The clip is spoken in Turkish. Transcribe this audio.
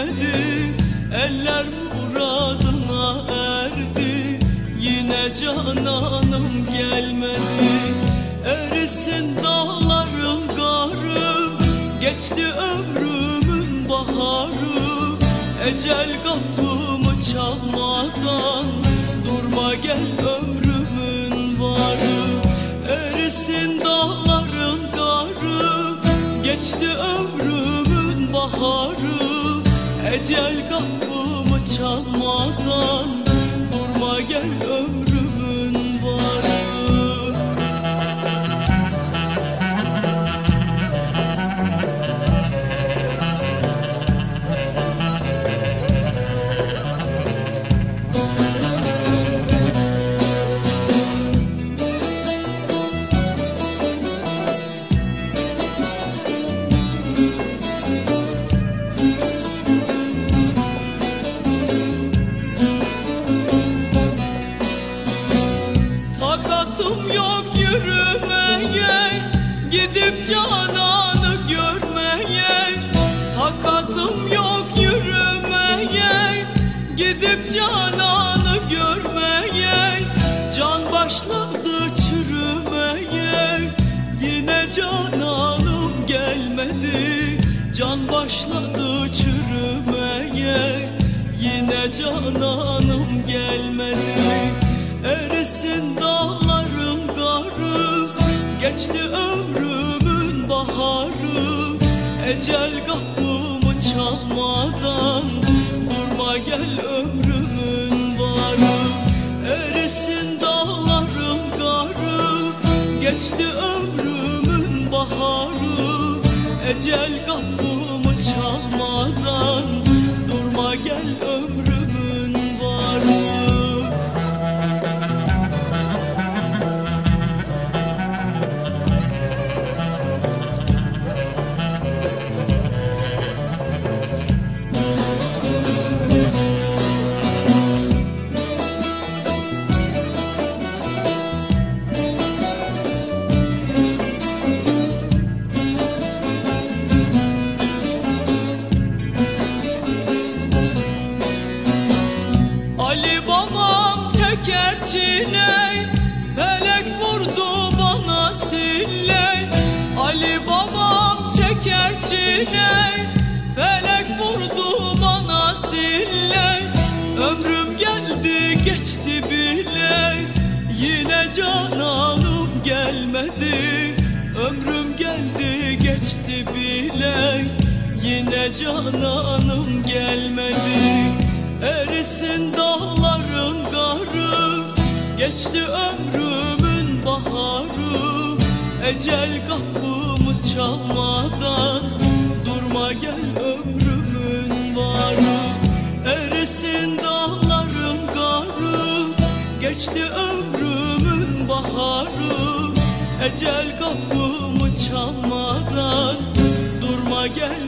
gelmedi Eller muradına erdi. Yine cananım gelmedi. Erisin dağların garı. Geçti ömrümün baharı. Ecel kapımı çalmadan Durma gel ömrümün varı. Erisin dağların garı. Geçti ömrümün baharı Ecel kapımı çalmadan Durma gel ömrümün Takatım yok yürümeye Gidip cananı görmeye. Takatım yok yürümeye Gidip cananı görmeye. Can başladı çürümeye Yine cananım gelmedi. Can başladı çürümeye Yine cananım Geçti ömrümün baharı Ecel kapımı çalmadan Durma gel ömrümün varı. Erisin dağların garı Geçti ömrümün baharı Ecel kapımı çeker çile Felek vurdu bana sille. Ali babam çeker çile. Felek vurdu bana sille. Ömrüm geldi geçti bile. Yine cananım gelmedi. Ömrüm geldi geçti bile. Yine cananım gelmedi. Erisin dağların garı Geçti ömrümün baharı Ecel kapımı çalmadan. Durma gel ömrümün varı Erisin dağların garı. Geçti ömrümün baharı Ecel kapımı çalmadan. Durma gel